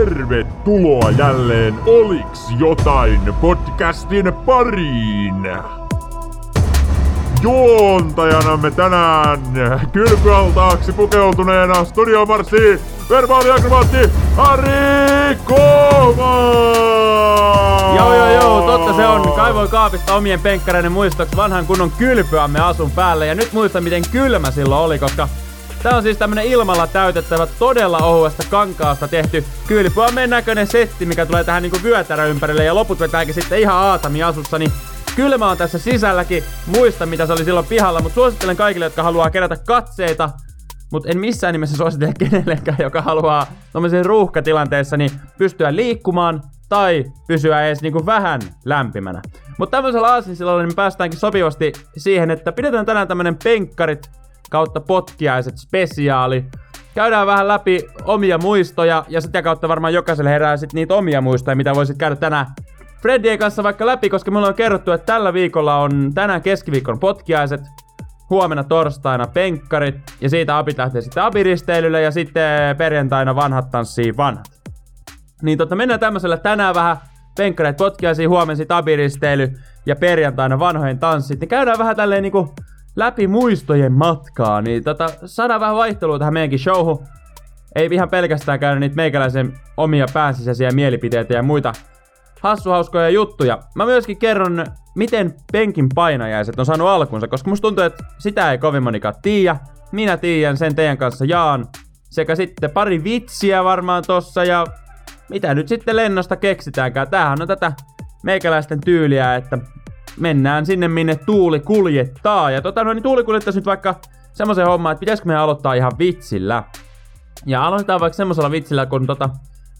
Tervetuloa jälleen Oliks jotain podcastin pariin! Juontajanamme tänään kylpyaltaaksi pukeutuneena studiomarssi verbaaliakrobaatti Harri Kova! Joo joo joo, totta se on. Kaivoin kaapista omien penkkareiden muistoksi vanhan kunnon kylpyamme asun päälle. Ja nyt muistan miten kylmä silloin oli, koska Tää on siis tämmönen ilmalla täytettävä, todella ohuesta kankaasta tehty kylpyammeen näköinen setti, mikä tulee tähän niinku vyötärä ympärille ja loput vetääkin sitten ihan aatami asussa, niin kylmä on tässä sisälläkin. Muista mitä se oli silloin pihalla, mutta suosittelen kaikille, jotka haluaa kerätä katseita mutta en missään nimessä suosittele kenellekään, joka haluaa tuommoisen ruuhkatilanteessa niin pystyä liikkumaan tai pysyä edes niinku vähän lämpimänä. Mutta tämmöisellä aasinsilalla niin me päästäänkin sopivasti siihen, että pidetään tänään tämmönen penkkarit kautta potkiaiset spesiaali. Käydään vähän läpi omia muistoja ja sitä kautta varmaan jokaiselle herää sit niitä omia muistoja, mitä voisit käydä tänään Freddien kanssa vaikka läpi, koska mulla on kerrottu, että tällä viikolla on tänään keskiviikon potkiaiset, huomenna torstaina penkkarit ja siitä apit lähtee sitten abiristeilylle ja sitten perjantaina vanhat tanssii vanhat. Niin tota, mennään tämmöisellä tänään vähän penkkareet potkiaisiin, huomenna sitten abiristeily ja perjantaina vanhojen tanssit. Niin käydään vähän tälleen niinku läpi muistojen matkaa, niin tota, saadaan vähän vaihtelua tähän meidänkin showhun. Ei ihan pelkästään käydä niitä meikäläisen omia pääsisäisiä mielipiteitä ja muita hassuhauskoja juttuja. Mä myöskin kerron, miten penkin painajaiset on saanut alkunsa, koska musta tuntuu, että sitä ei kovin monikaan tiedä. Minä tiedän, sen teidän kanssa jaan. Sekä sitten pari vitsiä varmaan tossa ja mitä nyt sitten lennosta keksitäänkään. Tämähän on tätä meikäläisten tyyliä, että mennään sinne minne tuuli kuljettaa. Ja tota no niin tuuli kuljettaisi nyt vaikka semmoisen homman, että pitäisikö me aloittaa ihan vitsillä. Ja aloitetaan vaikka semmoisella vitsillä, kun tota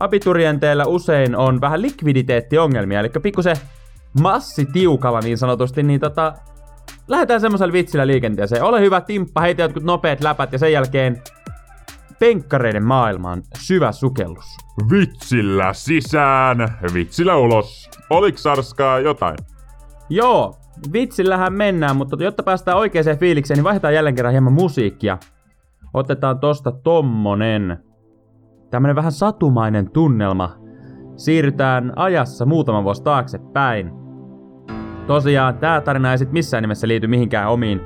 abiturienteillä usein on vähän likviditeettiongelmia, eli pikkusen massi tiukalla niin sanotusti, niin tota, lähdetään semmoisella vitsillä liikenteeseen. Ole hyvä timppa, heitä jotkut nopeat läpät ja sen jälkeen penkkareiden maailmaan syvä sukellus. Vitsillä sisään, vitsillä ulos. Oliks Sarskaa jotain? Joo, vitsillähän mennään, mutta jotta päästään oikeaan fiilikseen, niin vaihdetaan jälleen kerran hieman musiikkia. Otetaan tosta tommonen. Tämmönen vähän satumainen tunnelma. Siirrytään ajassa muutama vuosi taaksepäin. Tosiaan, tää tarina ei sit missään nimessä liity mihinkään omiin,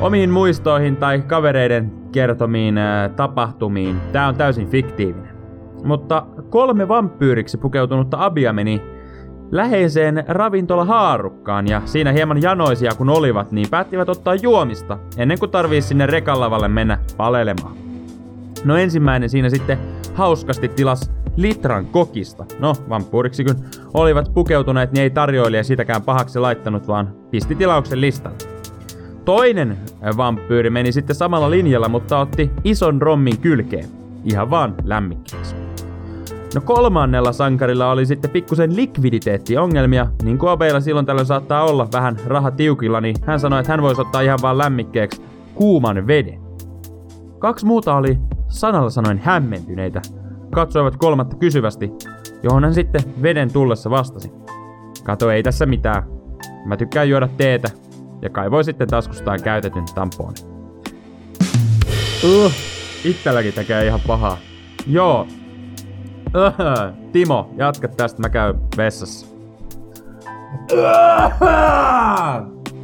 omiin muistoihin tai kavereiden kertomiin ää, tapahtumiin. Tää on täysin fiktiivinen. Mutta kolme vampyyriksi pukeutunutta Abia meni läheiseen ravintola haarukkaan ja siinä hieman janoisia kun olivat, niin päättivät ottaa juomista ennen kuin tarvii sinne rekallavalle mennä palelemaan. No ensimmäinen siinä sitten hauskasti tilas litran kokista. No, vamppuuriksi kun olivat pukeutuneet, niin ei tarjoilija sitäkään pahaksi laittanut, vaan pisti tilauksen listalle. Toinen vampyyri meni sitten samalla linjalla, mutta otti ison rommin kylkeen. Ihan vaan lämmikkeeksi. No kolmannella sankarilla oli sitten pikkusen likviditeettiongelmia, niin kuin Abeilla silloin tällöin saattaa olla vähän raha tiukilla, niin hän sanoi, että hän voisi ottaa ihan vaan lämmikkeeksi kuuman veden. Kaksi muuta oli sanalla sanoen hämmentyneitä, katsoivat kolmatta kysyvästi, johon hän sitten veden tullessa vastasi. Kato, ei tässä mitään. Mä tykkään juoda teetä, ja kaivoi sitten taskustaan käytetyn tampoon. Uh, itselläkin tekee ihan pahaa. Joo. Uh, Timo, jatka tästä, mä käyn vessassa.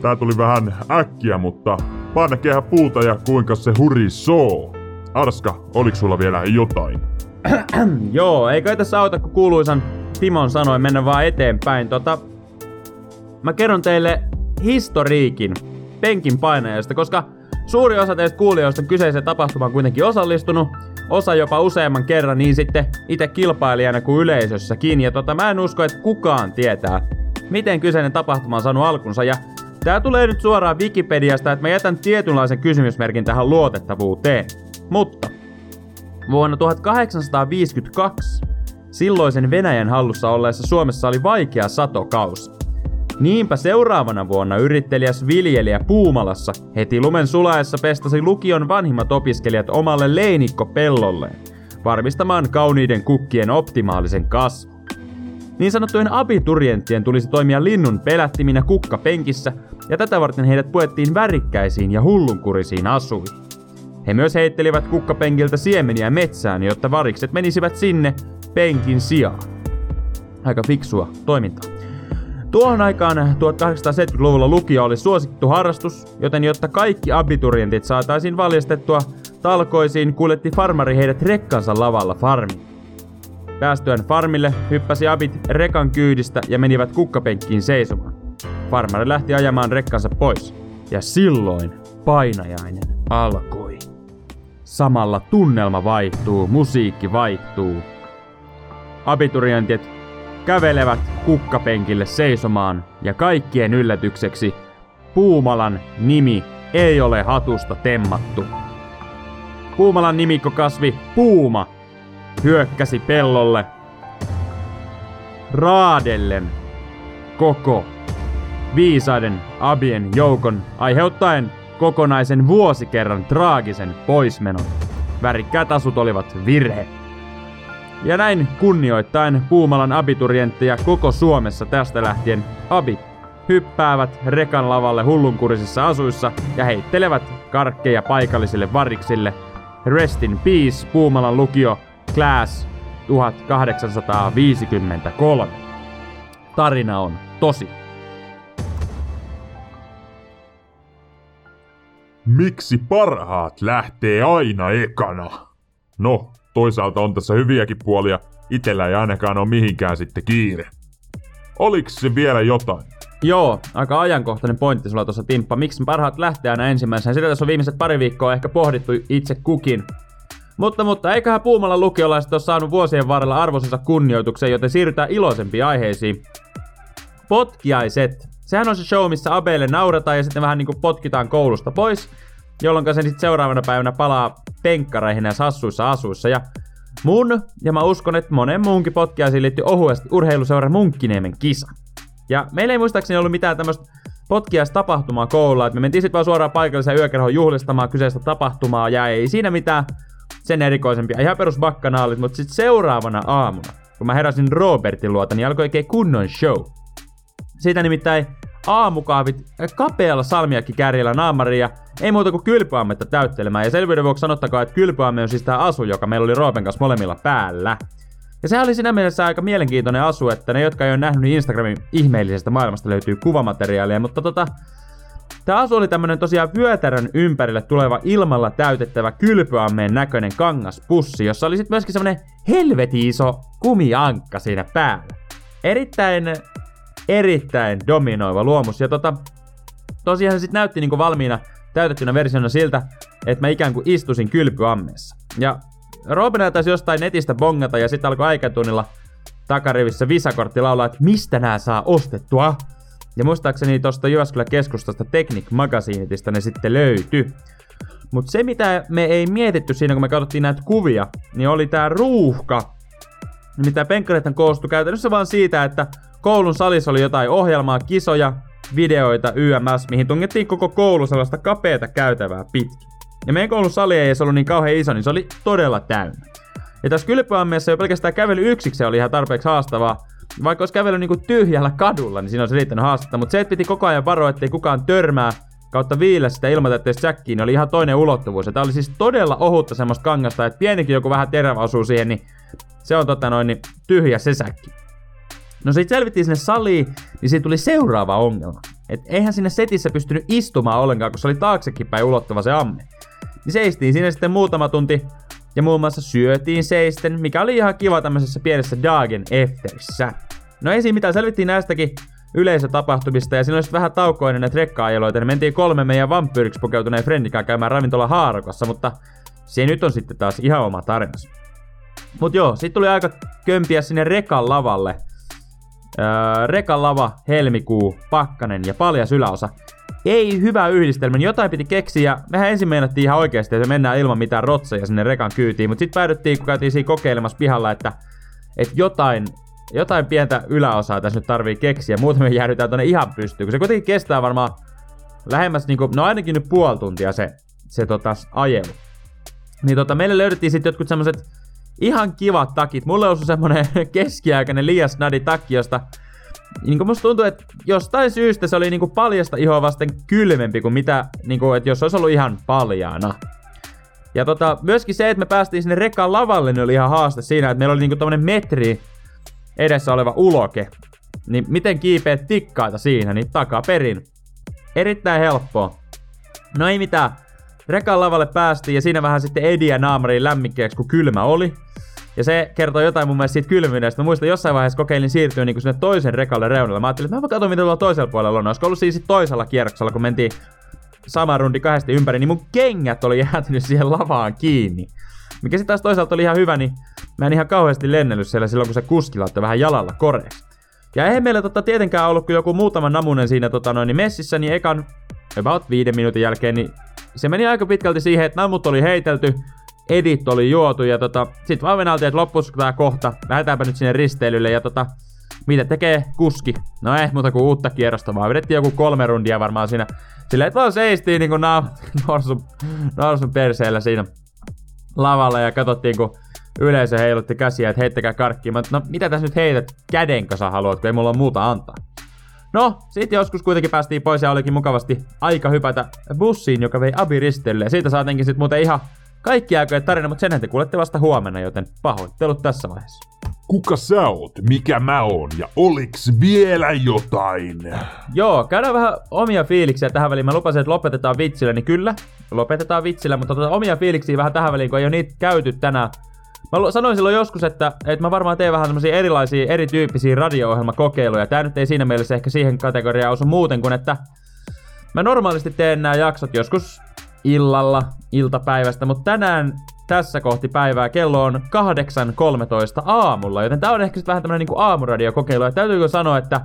Tää tuli vähän äkkiä, mutta panna kehä puuta ja kuinka se hurisoo. Arska, oliks sulla vielä jotain? Joo, eikö tässä auta, kun kuuluisan Timon sanoi mennä vaan eteenpäin. Tota, mä kerron teille historiikin penkin painajasta, koska suuri osa teistä kuulijoista kyseiseen tapahtumaan kuitenkin osallistunut, osa jopa useamman kerran, niin sitten itse kilpailijana kuin yleisössäkin. Ja tota, mä en usko, että kukaan tietää, miten kyseinen tapahtuma on saanut alkunsa. Ja tää tulee nyt suoraan Wikipediasta, että mä jätän tietynlaisen kysymysmerkin tähän luotettavuuteen. Mutta vuonna 1852 silloisen Venäjän hallussa olleessa Suomessa oli vaikea satokausi. Niinpä seuraavana vuonna yrittelijäs viljelijä Puumalassa heti lumen sulaessa pestasi lukion vanhimmat opiskelijat omalle leinikkopellolleen, varmistamaan kauniiden kukkien optimaalisen kasvun. Niin sanottujen abiturienttien tulisi toimia linnun pelättiminä kukkapenkissä, ja tätä varten heidät puettiin värikkäisiin ja hullunkurisiin asuihin. He myös heittelivät kukkapenkiltä siemeniä metsään, jotta varikset menisivät sinne penkin sijaan. Aika fiksua toimintaa. Tuohon aikaan 1870-luvulla lukio oli suosittu harrastus, joten jotta kaikki abiturientit saataisiin valjastettua talkoisiin, kuljetti farmari heidät rekkansa lavalla farmiin. Päästyään farmille hyppäsi abit rekan kyydistä ja menivät kukkapenkkiin seisomaan. Farmari lähti ajamaan rekkansa pois. Ja silloin painajainen alkoi. Samalla tunnelma vaihtuu, musiikki vaihtuu. Abiturientit kävelevät kukkapenkille seisomaan ja kaikkien yllätykseksi Puumalan nimi ei ole hatusta temmattu. Puumalan nimikkokasvi Puuma hyökkäsi pellolle raadellen koko viisaiden abien joukon aiheuttaen kokonaisen vuosikerran traagisen poismenon. Värikkäät asut olivat virhe. Ja näin kunnioittain Puumalan abiturientteja koko Suomessa tästä lähtien abit hyppäävät rekan lavalle hullunkurisissa asuissa ja heittelevät karkkeja paikallisille variksille. Rest in peace, Puumalan lukio, Class 1853. Tarina on tosi. Miksi parhaat lähtee aina ekana? No, toisaalta on tässä hyviäkin puolia. Itellä ei ainakaan ole mihinkään sitten kiire. Oliks se vielä jotain? Joo, aika ajankohtainen pointti sulla tuossa Timppa. Miksi parhaat lähtee aina ensimmäisenä? Sitä tässä on viimeiset pari viikkoa ehkä pohdittu itse kukin. Mutta, mutta eiköhän Puumalla lukiolaiset ole saanut vuosien varrella arvoisensa kunnioituksen, joten siirrytään iloisempiin aiheisiin. Potkiaiset. Sehän on se show, missä Abeille naurataan ja sitten vähän niinku potkitaan koulusta pois, jolloin se sitten seuraavana päivänä palaa penkkareihin ja sassuissa asuissa. Ja mun, ja mä uskon, että monen muunkin potkiaisiin liittyy ohuesti urheiluseura Munkkiniemen kisa. Ja meillä ei muistaakseni ollut mitään tämmöistä potkiaistapahtumaa koululla, että me mentiin sitten vaan suoraan paikalliseen yökerhoon juhlistamaan kyseistä tapahtumaa, ja ei siinä mitään sen erikoisempia, ihan perus bakkanaalit, mutta sitten seuraavana aamuna, kun mä heräsin Robertin luota, niin alkoi oikein kunnon show. Siitä nimittäin aamukahvit kapealla salmiakki kärjellä naamaria, ei muuta kuin kylpyammetta täyttelemään. Ja selvyyden vuoksi sanottakaa, että kylpyamme on siis tää asu, joka meillä oli Roopen kanssa molemmilla päällä. Ja se oli siinä mielessä aika mielenkiintoinen asu, että ne, jotka ei ole nähnyt, niin Instagramin ihmeellisestä maailmasta löytyy kuvamateriaalia, mutta tota, Tämä asu oli tämmönen tosiaan vyötärön ympärille tuleva ilmalla täytettävä kylpyammeen näköinen kangaspussi, jossa oli sitten myöskin semmonen helveti iso kumiankka siinä päällä. Erittäin, erittäin dominoiva luomus. Ja tota, tosiaan se sitten näytti niinku valmiina täytettynä versiona siltä, että mä ikään kuin istusin kylpyammeessa. Ja Robin taisi jostain netistä bongata ja sitten alkoi aikatunnilla takarivissä visakortti laulaa, että mistä nää saa ostettua. Ja muistaakseni tuosta Jyväskylän keskustasta Technic Magazinetista ne sitten löytyi. Mutta se mitä me ei mietitty siinä kun me katsottiin näitä kuvia, niin oli tää ruuhka. Mitä penkkareiden koostui käytännössä vaan siitä, että koulun salissa oli jotain ohjelmaa, kisoja, videoita, YMS, mihin tungettiin koko koulu sellaista kapeata käytävää pitkin. Ja meidän koulun sali ei edes ollut niin kauhean iso, niin se oli todella täynnä. Ja tässä kylpyammeessa jo pelkästään kävely yksiksi oli ihan tarpeeksi haastavaa, vaikka olisi kävellyt niinku tyhjällä kadulla, niin siinä olisi riittänyt haastetta. Mutta se, että piti koko ajan varoa, ettei kukaan törmää kautta viillä sitä ilmoitetteista säkkiin, niin oli ihan toinen ulottuvuus. Ja tää oli siis todella ohutta semmoista kangasta, että pienikin joku vähän terävä osuu siihen, niin se on tota noin, niin tyhjä se säkki. No sit selvittiin sinne saliin, niin siitä tuli seuraava ongelma. Et eihän sinne setissä pystynyt istumaan ollenkaan, kun se oli taaksekin päin ulottuva se amme. Niin seistiin siinä sitten muutama tunti ja muun muassa syötiin seisten, mikä oli ihan kiva tämmöisessä pienessä Dagen Efterissä. No ei siinä mitään, selvittiin näistäkin yleisötapahtumista ja siinä olisi vähän taukoa ennen näitä rekka-ajeloita, niin mentiin kolme meidän vampyyriksi pukeutuneen friendikaan käymään ravintola Haarokossa, mutta se nyt on sitten taas ihan oma tarinansa. Mut joo, sit tuli aika kömpiä sinne rekan lavalle. Öö, rekan lava, helmikuu, pakkanen ja paljas yläosa ei hyvä yhdistelmä, niin jotain piti keksiä. Mehän ensin meinattiin ihan oikeasti, että mennään ilman mitään rotseja sinne rekan kyytiin, mutta sitten päädyttiin, kun käytiin siinä kokeilemassa pihalla, että, että jotain, jotain pientä yläosaa tässä nyt tarvii keksiä, muuten me jäädytään tonne ihan pystyyn, kun se kuitenkin kestää varmaan lähemmäs, niin kuin, no ainakin nyt puoli tuntia se, se tota, ajelu. Niin tota, meille löydettiin sitten jotkut semmoset ihan kivat takit. Mulle osui semmonen keskiaikainen liias nadi takki, josta niin kuin musta tuntuu, että jostain syystä se oli niin kuin paljasta ihoa vasten kylmempi kuin mitä, niin kuin, että jos olisi ollut ihan paljaana. Ja tota, myöskin se, että me päästiin sinne rekan lavalle, niin oli ihan haaste siinä, että meillä oli niinku tämmönen metri edessä oleva uloke. Niin miten kiipeät tikkaita siinä, niin takaperin. Erittäin helppoa. No ei mitään. Rekan lavalle päästiin ja siinä vähän sitten ediä naamariin lämmikkeeksi, kun kylmä oli. Ja se kertoo jotain mun mielestä siitä kylmyydestä. Mä muistan jossain vaiheessa kokeilin siirtyä niinku sinne toisen rekalle reunalle. Mä ajattelin, että mä katson mitä tuolla toisella puolella on. Olisiko ollut siis toisella kierroksella, kun mentiin sama rundi kahdesti ympäri, niin mun kengät oli jäätynyt siihen lavaan kiinni. Mikä sitten taas toisaalta oli ihan hyvä, niin mä en ihan kauheasti lennellyt siellä silloin, kun se kuski laittoi vähän jalalla koreeksi. Ja eihän meillä tota, tietenkään ollut joku muutama namunen siinä tota, noin, niin messissä, niin ekan about viiden minuutin jälkeen, niin se meni aika pitkälti siihen, että namut oli heitelty, edit oli juotu ja tota, sit vaan venaltiin, että loppus tää kohta, lähdetäänpä nyt sinne risteilylle ja tota, mitä tekee kuski? No ei muuta kuin uutta kierrosta, vaan vedettiin joku kolme rundia varmaan siinä. Silleen, että vaan seistiin niinku norsun, norsun perseellä siinä lavalla ja katsottiin, kun yleisö heilutti käsiä, että heittäkää karkkiin. Mä, no mitä tässä nyt heität käden, sä haluat, kun ei mulla ole muuta antaa. No, sitten joskus kuitenkin päästiin pois ja olikin mukavasti aika hypätä bussiin, joka vei Abi risteilylle. Ja siitä saatinkin sitten muuten ihan kaikki aikojen tarina, mutta senhän te kuulette vasta huomenna, joten pahoittelut tässä vaiheessa. Kuka sä oot? Mikä mä oon? Ja oliks vielä jotain? Joo, käydään vähän omia fiiliksiä tähän väliin. Mä lupasin, että lopetetaan vitsillä, niin kyllä, lopetetaan vitsillä, mutta tota omia fiiliksiä vähän tähän väliin, kun ei ole niitä käyty tänään. Mä sanoin silloin joskus, että, että mä varmaan teen vähän semmosia erilaisia, erityyppisiä radio-ohjelmakokeiluja. Tää nyt ei siinä mielessä ehkä siihen kategoriaan osu muuten kuin, että mä normaalisti teen nämä jaksot joskus illalla, iltapäivästä, mutta tänään tässä kohti päivää kello on 8.13 aamulla, joten tää on ehkä sitten vähän tämmönen niinku aamuradiokokeilu. Ja täytyykö sanoa, että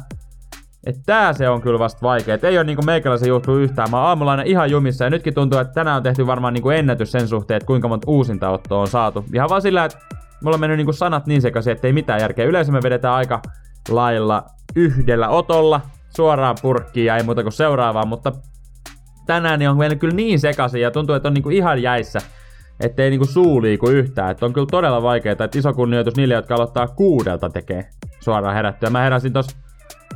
että tää se on kyllä vasta vaikea. Et ei ole niinku meikäläisen juttu yhtään. Mä oon aamulla aina ihan jumissa ja nytkin tuntuu, että tänään on tehty varmaan niinku ennätys sen suhteen, että kuinka monta uusintaottoa on saatu. Ihan vaan sillä, että mulla on mennyt niinku sanat niin sekaisin, että ei mitään järkeä. Yleensä me vedetään aika lailla yhdellä otolla suoraan purkkiin ja ei muuta kuin seuraavaan, mutta tänään niin on mennyt kyllä niin sekaisin ja tuntuu, että on niinku ihan jäissä ettei niinku suu liiku yhtään. Että on kyllä todella vaikeaa, että iso kunnioitus niille, jotka aloittaa kuudelta tekee suoraan herättyä. Mä heräsin tos,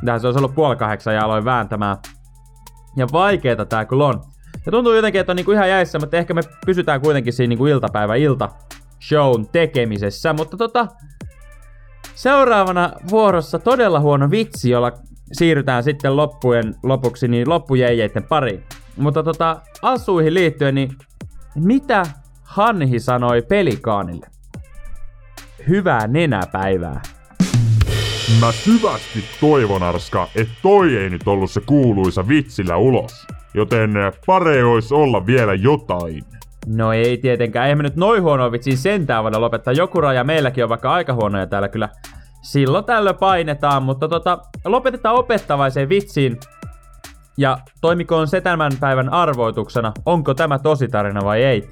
tähän se olisi ollut puoli kahdeksan ja aloin vääntämään. Ja vaikeeta tää kyllä on. Ja tuntuu jotenkin, että on niinku ihan jäissä, mutta ehkä me pysytään kuitenkin siinä niinku iltapäivä ilta shown tekemisessä. Mutta tota, seuraavana vuorossa todella huono vitsi, jolla siirrytään sitten loppujen lopuksi niin loppujeijeiden pariin. Mutta tota, asuihin liittyen, niin mitä Hanhi sanoi pelikaanille? Hyvää nenäpäivää. Mä syvästi toivon, Arska, että toi ei nyt ollut se kuuluisa vitsillä ulos. Joten pare ois olla vielä jotain. No ei tietenkään, eihän me nyt noin huono vitsiin sentään voida lopettaa. Joku raja meilläkin on vaikka aika huonoja täällä kyllä. Silloin tällöin painetaan, mutta tota, lopetetaan opettavaiseen vitsiin. Ja toimikoon se tämän päivän arvoituksena, onko tämä tositarina vai ei.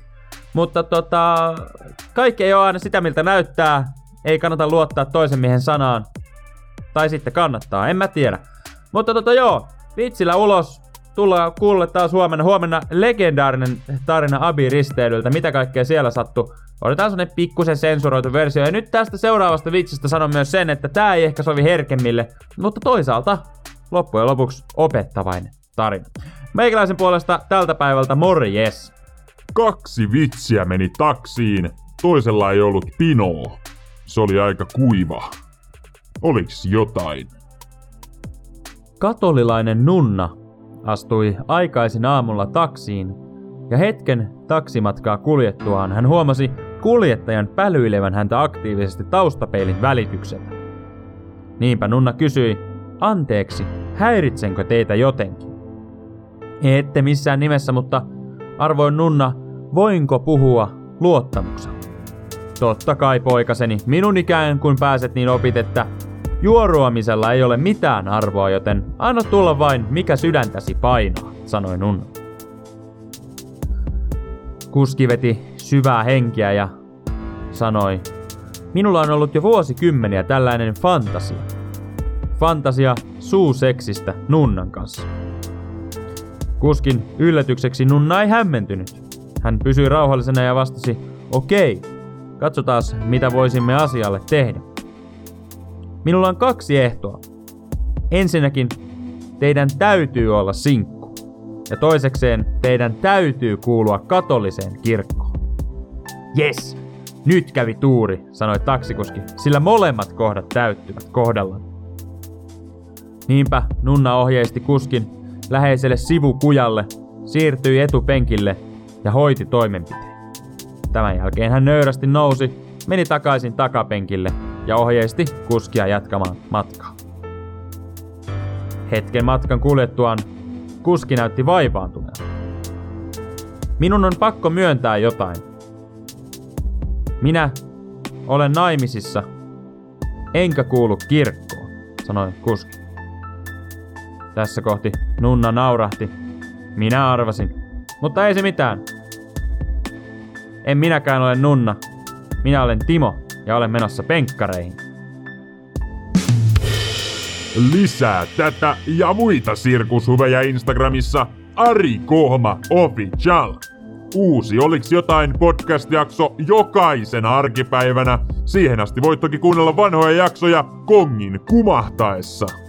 Mutta tota, kaikki ei ole aina sitä, miltä näyttää. Ei kannata luottaa toisen miehen sanaan. Tai sitten kannattaa, en mä tiedä. Mutta tota joo, vitsillä ulos. Tullaan kuulle taas huomenna. Huomenna legendaarinen tarina Abi-risteilyltä. Mitä kaikkea siellä sattuu. Otetaan sellainen pikkusen sensuroitu versio. Ja nyt tästä seuraavasta vitsistä sanon myös sen, että tää ei ehkä sovi herkemmille. Mutta toisaalta loppujen lopuksi opettavainen tarina. Meikäläisen puolesta tältä päivältä morjes! Kaksi vitsiä meni taksiin, toisella ei ollut pinoa. Se oli aika kuiva. Oliks jotain? Katolilainen nunna astui aikaisin aamulla taksiin ja hetken taksimatkaa kuljettuaan hän huomasi kuljettajan pälyilevän häntä aktiivisesti taustapeilin välityksellä. Niinpä nunna kysyi, anteeksi, häiritsenkö teitä jotenkin? Ette missään nimessä, mutta arvoin nunna, voinko puhua luottamuksella? Totta kai poikaseni, minun ikään kuin pääset niin opit, että juoruamisella ei ole mitään arvoa, joten anna tulla vain mikä sydäntäsi painaa, sanoi nunna. Kuski veti syvää henkiä ja sanoi, minulla on ollut jo vuosikymmeniä tällainen fantasia. Fantasia suuseksistä nunnan kanssa. Kuskin yllätykseksi nunna ei hämmentynyt. Hän pysyi rauhallisena ja vastasi, okei, katsotaan mitä voisimme asialle tehdä. Minulla on kaksi ehtoa. Ensinnäkin, teidän täytyy olla sinkku. Ja toisekseen, teidän täytyy kuulua katoliseen kirkkoon. Yes, nyt kävi tuuri, sanoi taksikuski, sillä molemmat kohdat täyttyvät kohdallaan. Niinpä Nunna ohjeisti kuskin läheiselle sivukujalle, siirtyi etupenkille ja hoiti toimenpiteen. Tämän jälkeen hän nöyrästi nousi, meni takaisin takapenkille ja ohjeisti kuskia jatkamaan matkaa. Hetken matkan kuljettuaan kuski näytti vaivaantuneelta. Minun on pakko myöntää jotain. Minä olen naimisissa, enkä kuulu kirkkoon, sanoi kuski. Tässä kohti Nunna naurahti. Minä arvasin, mutta ei se mitään. En minäkään ole Nunna. Minä olen Timo ja olen menossa penkkareihin. Lisää tätä ja muita sirkushuveja Instagramissa Ari Kohma Official. Uusi Oliks jotain podcast-jakso jokaisena arkipäivänä. Siihen asti voit toki kuunnella vanhoja jaksoja kongin kumahtaessa.